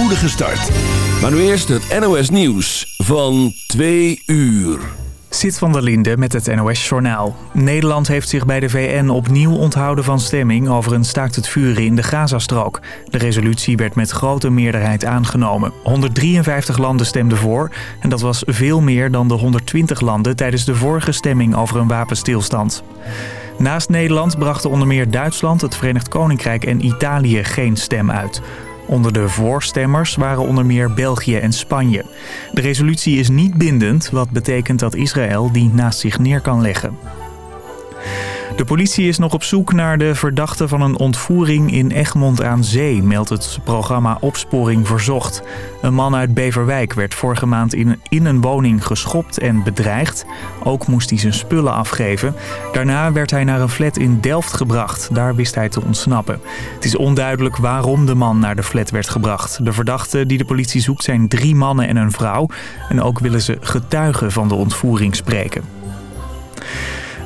spoedige start. Maar nu eerst het NOS Nieuws van 2 uur. Zit van der Linde met het NOS-journaal. Nederland heeft zich bij de VN opnieuw onthouden van stemming over een staakt het vuren in de Gazastrook. De resolutie werd met grote meerderheid aangenomen. 153 landen stemden voor en dat was veel meer dan de 120 landen tijdens de vorige stemming over een wapenstilstand. Naast Nederland brachten onder meer Duitsland, het Verenigd Koninkrijk en Italië geen stem uit. Onder de voorstemmers waren onder meer België en Spanje. De resolutie is niet bindend, wat betekent dat Israël die naast zich neer kan leggen. De politie is nog op zoek naar de verdachte van een ontvoering in Egmond aan Zee, meldt het programma Opsporing Verzocht. Een man uit Beverwijk werd vorige maand in, een woning geschopt en bedreigd. Ook moest hij zijn spullen afgeven. Daarna werd hij naar een flat in Delft gebracht. Daar wist hij te ontsnappen. Het is onduidelijk waarom de man naar de flat werd gebracht. De verdachten die de politie zoekt zijn drie mannen en een vrouw. En ook willen ze getuigen van de ontvoering spreken.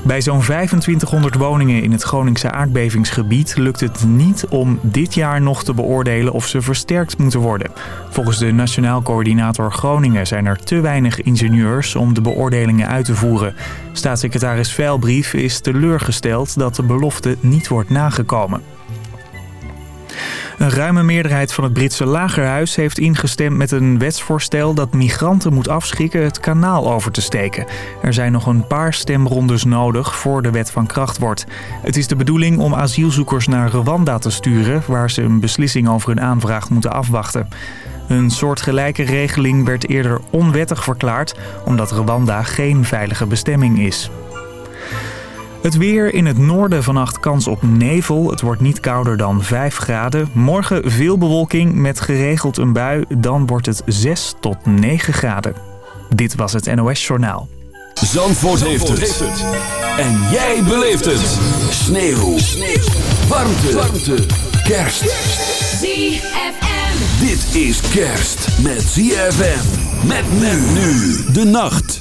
Bij zo'n 2500 woningen in het Groningse aardbevingsgebied lukt het niet om dit jaar nog te beoordelen of ze versterkt moeten worden. Volgens de Nationaal Coördinator Groningen zijn er te weinig ingenieurs om de beoordelingen uit te voeren. Staatssecretaris Veilbrief is teleurgesteld dat de belofte niet wordt nagekomen. Een ruime meerderheid van het Britse lagerhuis heeft ingestemd met een wetsvoorstel dat migranten moet afschrikken het kanaal over te steken. Er zijn nog een paar stemrondes nodig voor de wet van kracht wordt. Het is de bedoeling om asielzoekers naar Rwanda te sturen, waar ze een beslissing over hun aanvraag moeten afwachten. Een soortgelijke regeling werd eerder onwettig verklaard omdat Rwanda geen veilige bestemming is. Het weer in het noorden vannacht kans op nevel. Het wordt niet kouder dan 5 graden. Morgen veel bewolking met geregeld een bui. Dan wordt het 6 tot 9 graden. Dit was het NOS Journaal. Zandvoort, heeft, het. En jij beleeft het. Sneeuw. Sneeuw. Warmte. Warmte. Kerst. ZFM. Dit is kerst met ZFM. Met men nu. De nacht.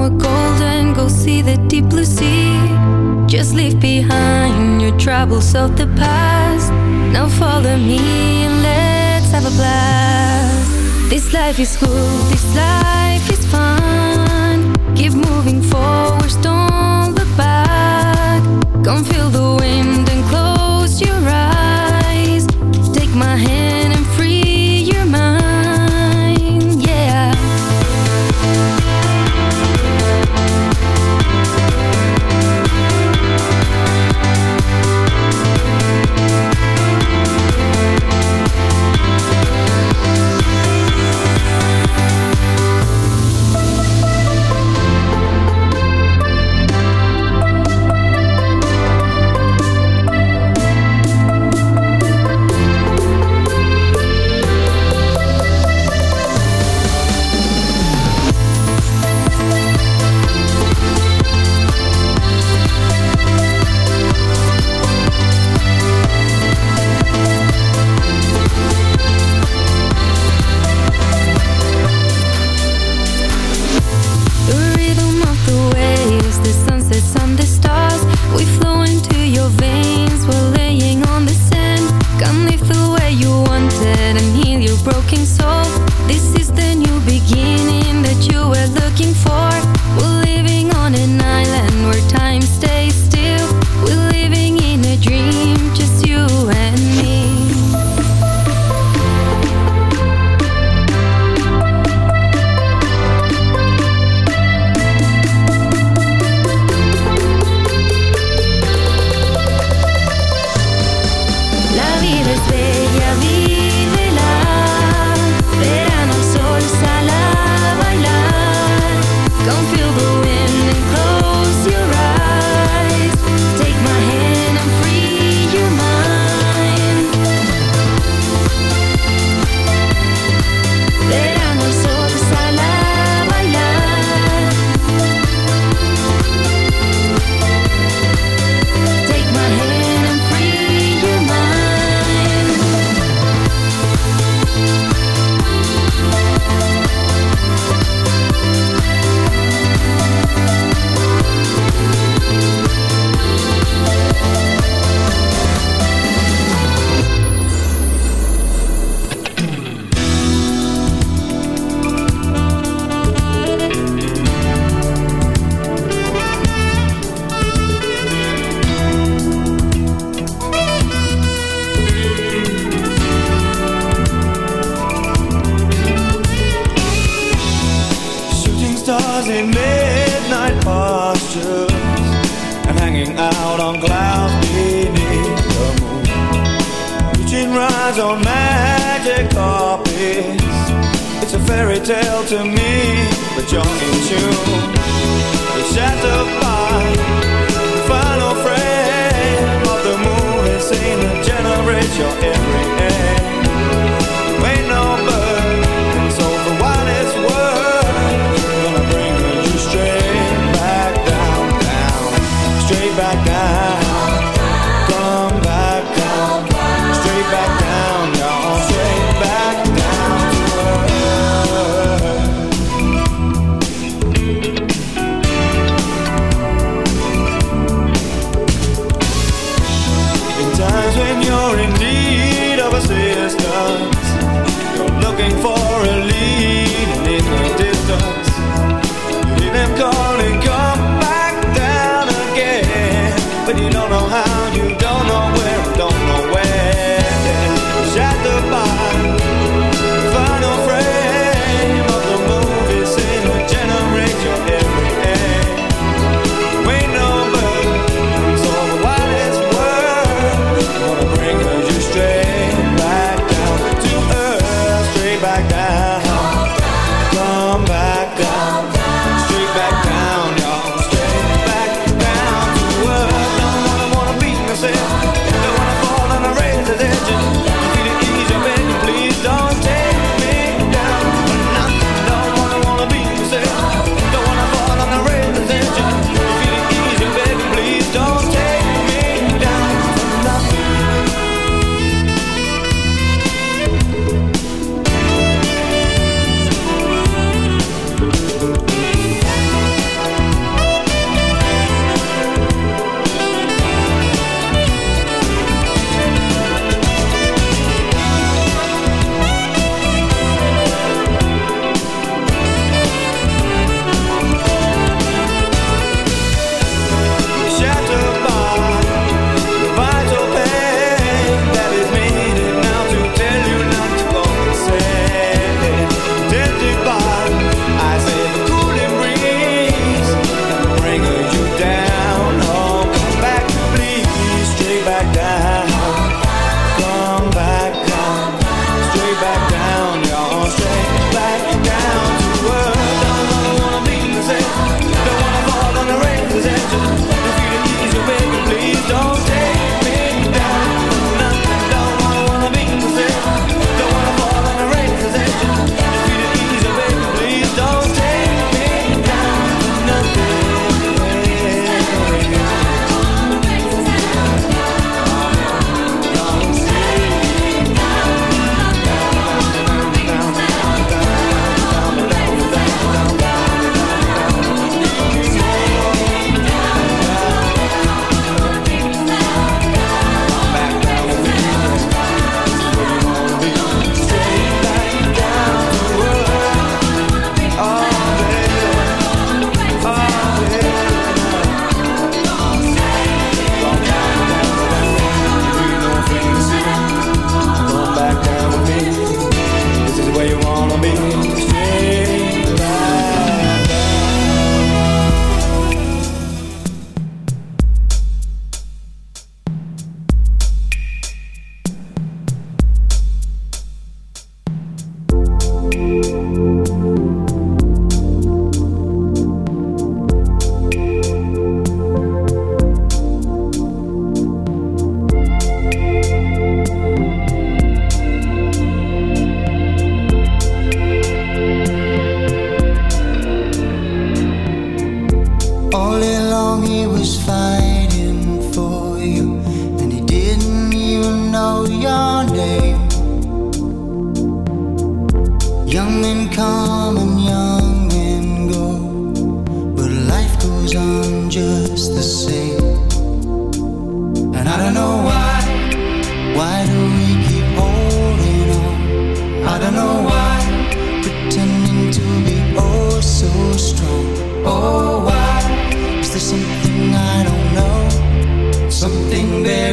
Somewhere golden, go see the deep blue sea. Just leave behind your troubles of the past. Now follow me and let's have a blast. This life is good, this life is fun. Keep moving forward, don't look back. Come feel the wind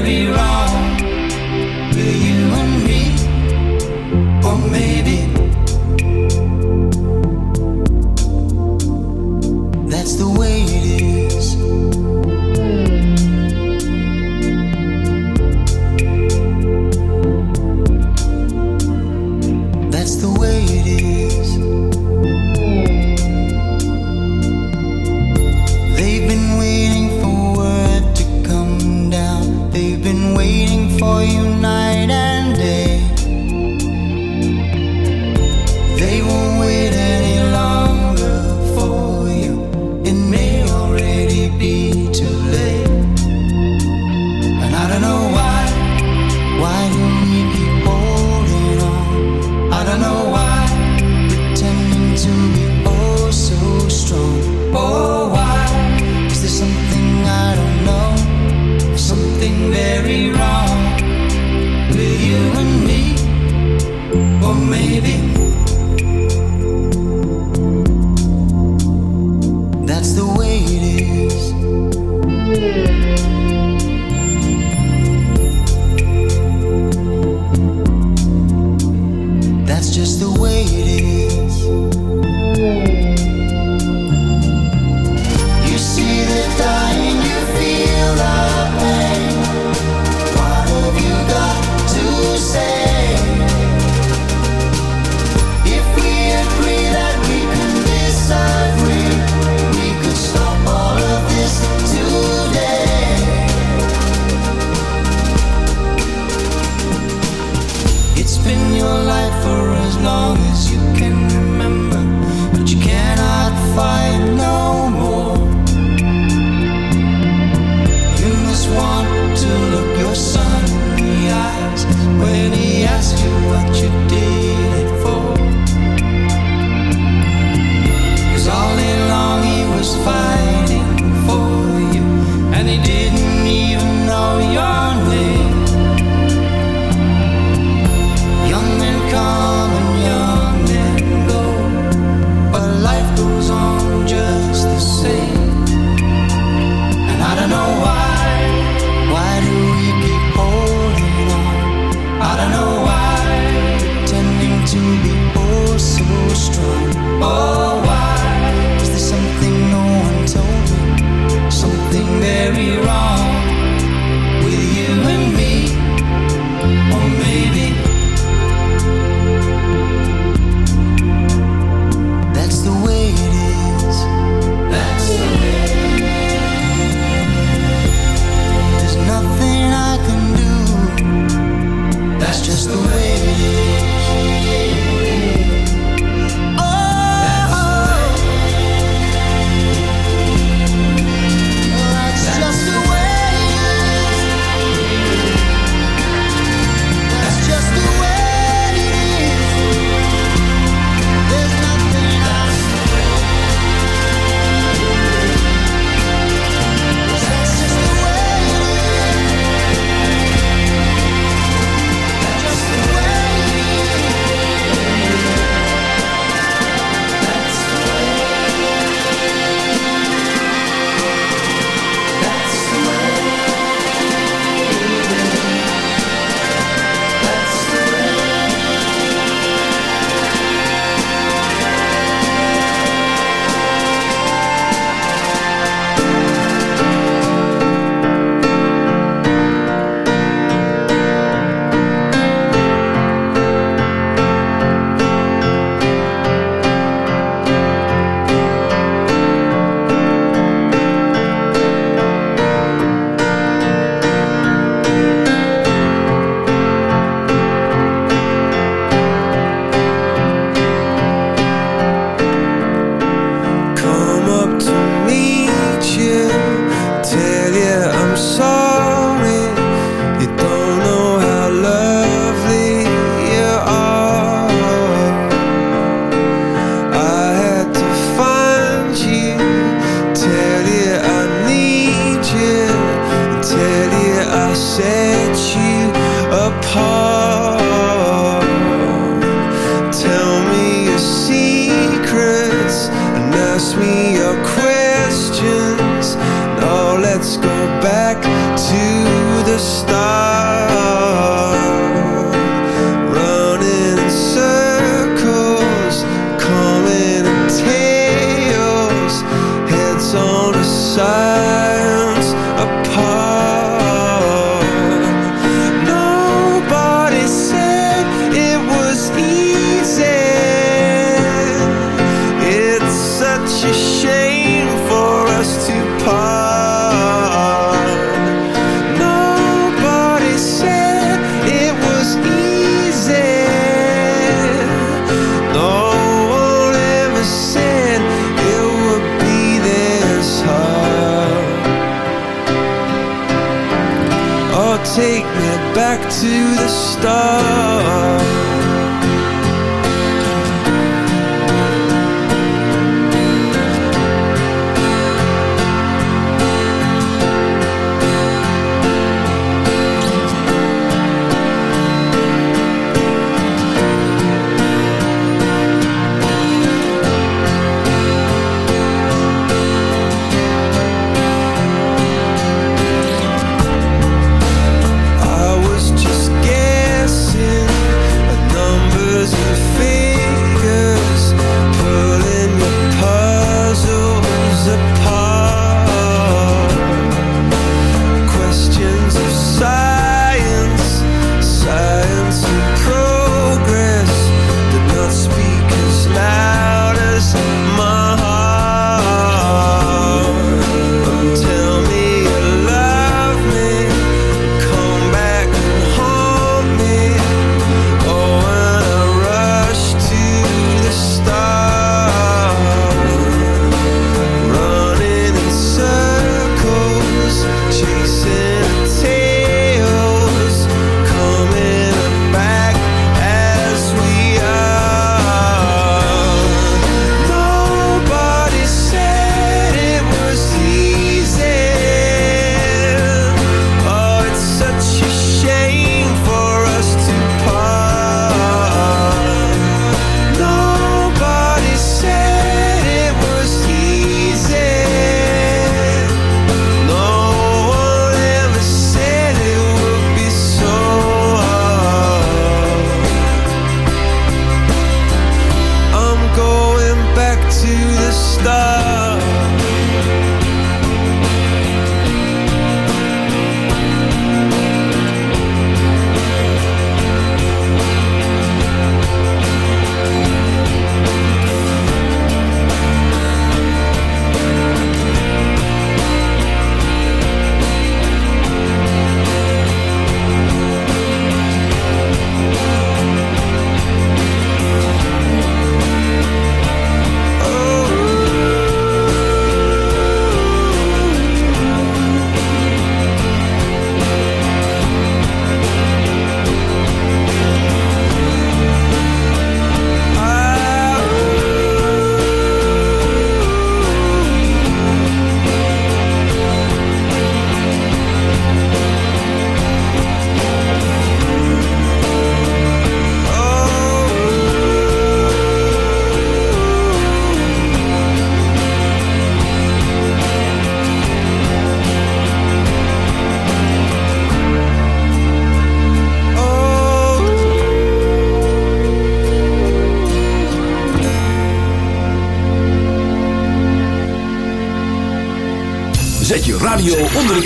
very wrong. With you and me, or maybe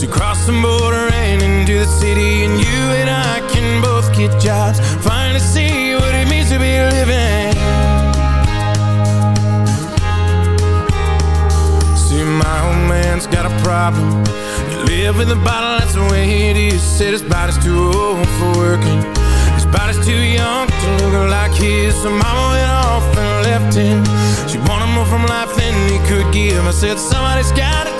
to cross the border and into the city And you and I can both get jobs. Finally see what it means to be living. See, my old man's got a problem. You live with a bottle, that's the way it is. Said his body's too old for working. His body's too young to look like his. So mama went off and left him. She wanted more from life than he could give. I said somebody's gotta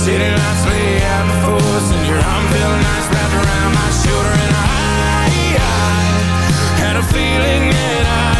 City lights lay out before us And your arm felt nice wrapped around my shoulder And I, I had a feeling that I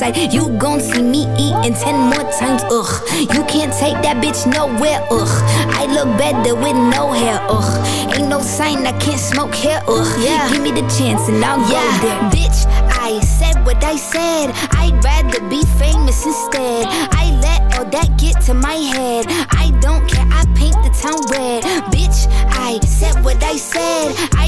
appetite. You gon' see me eating ten more times, ugh. You can't take that bitch nowhere, ugh. I look better with no hair, ugh. Ain't no sign I can't smoke here, ugh. Yeah. Give me the chance and I'll yeah. go there. Bitch, I said what I said. I'd rather be famous instead. I let all that get to my head. I don't care, I paint the town red. Bitch, I said what I said. I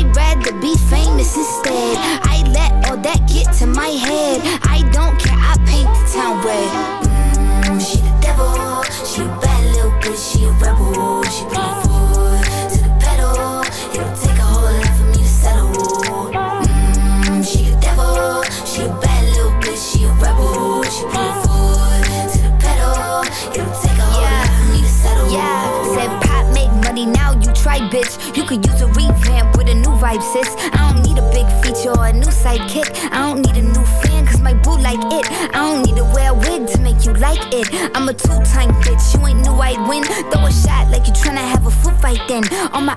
sidekick. I don't need a new fan, cause my boo like it. I don't need to wear a wig to make you like it. I'm a two-time bitch, you ain't new. I'd win. Throw a shot like you tryna have a foot fight then. On my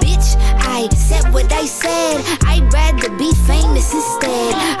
right. Said what I said. I'd rather be famous instead.